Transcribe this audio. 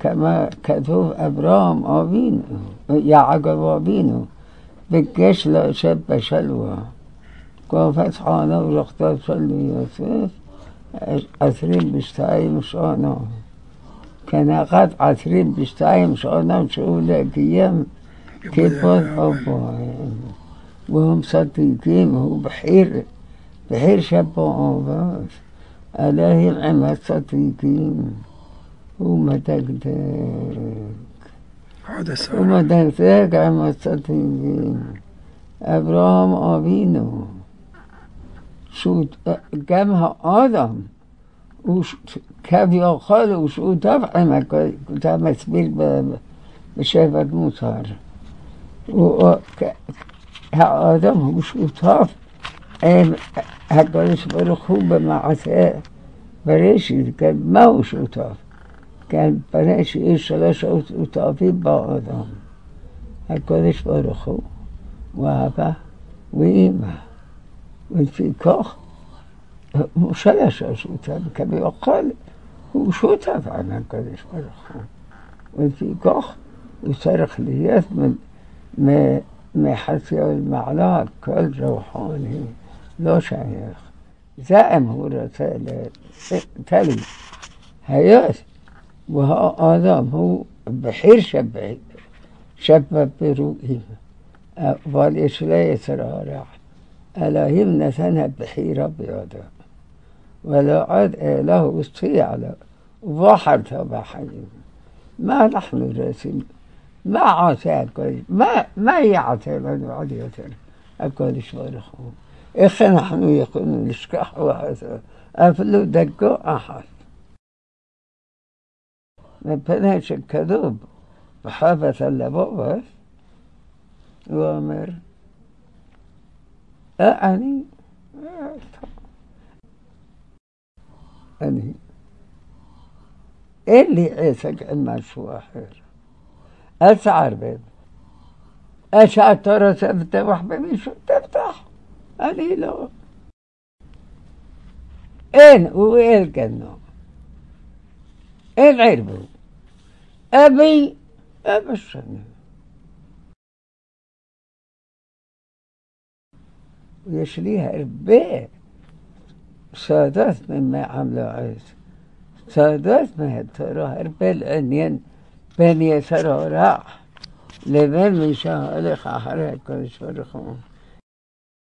كما كتب أبرام أبينو يعقوب أبينو بكش لا شب شلوى قافت حانا ورختار شلو يوسف عثرين بشتايم شانا كان قد عثرين بشتايم شانا شو لقيام كيبوت أبوهم وهم صديقين هو بحير بحير شباب ألاهي عمد صديقين. اومدک دک اومدک دک اما ابراهام آوینو شود گم ها آدم وش كافي قال وش ودافع ما كنت عم به بشافك موتار آدم وش این هکارش برو خوب مع معصه برشید که ما وش وطاف כן, פני שיש שלוש שותפים באדם. הקדוש ברוך הוא, ואבא ואימא. ולפיכך, הוא שלוש השותף, כביכול הוא שותף על הקדוש ברוך הוא. ולפיכך הוא צריך להיות מחצי מעלה כל רוחני. לא שייך. זה אם הוא רוצה תלוי. היות وآدم بحير شبه شبع برؤهم والإش لا راح ألا همنا سنة بحيرة بيضاء ولا عاد له استطيع على بحر بحيرة ما نحن راسين ما عاطي أكل ما ما يعطي لنا عادية أكل شبارخهم إخي نحن يقولون نشكح وهذا أفلو دقوا أحد. מפני שכתוב בחוות הלבבות, הוא אומר, אני, אני, אין לי עסק עם משהו אחר. אל תערבב. איך שאתה רוצה לפתוח במישהו, תפתח. אני לא. אין, הוא אלקנו. إيه العربي أبي أبشرني ويشليها البيع سادات مما عملوا عيد سادات ما تراه البيل أنين. بني تراه راح لمن من شاء لك آخر كنش برخون